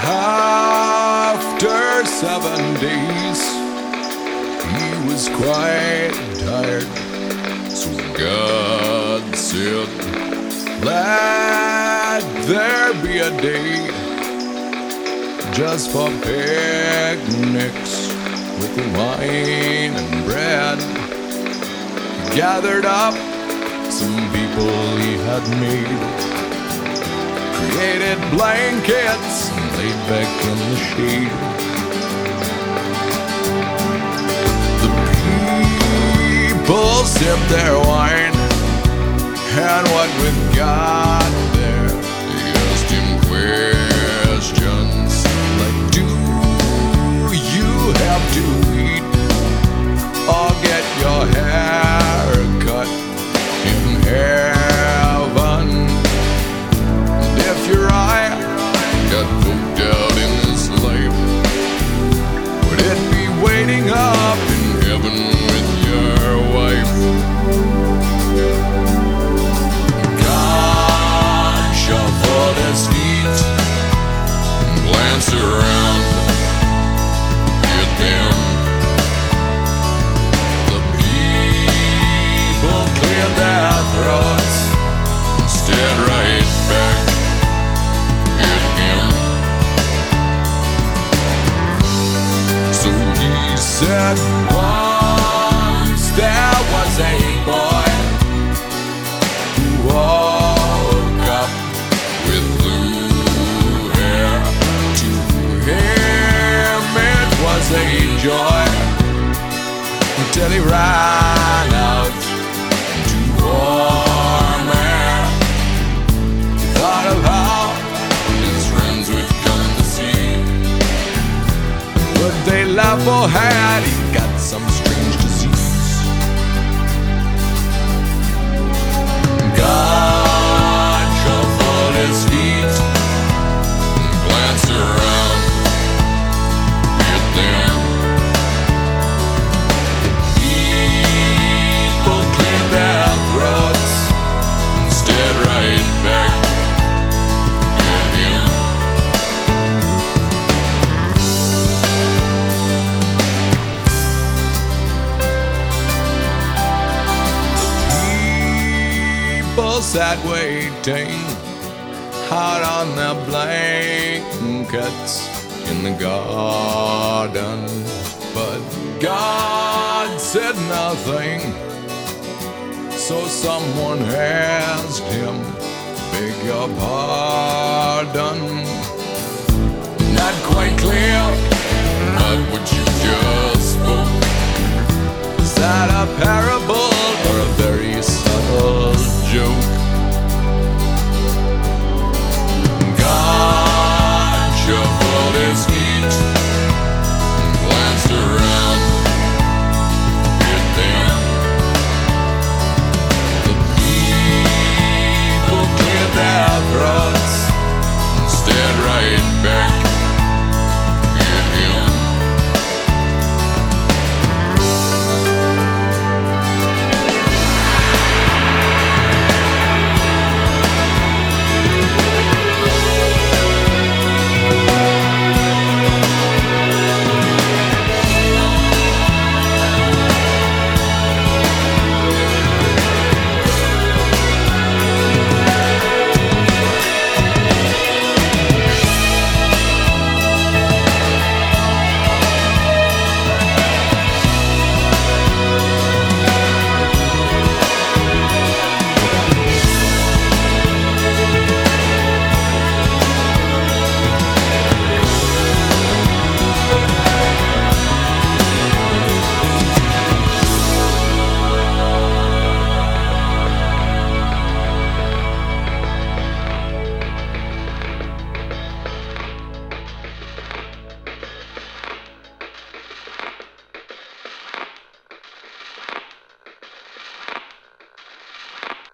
After seven days, he was quite tired. So God said, Let there be a day just for picnics with wine and bread. He gathered up some people he had made, created blankets and laid back in the shade. The people sipped their wine, and what with God until he ran out to air. He thought of how his friends would come to see. Would they laugh or had he got some that waiting, hard on the blankets in the garden. But God said nothing, so someone asked him, Beg your pardon. Not quite clear.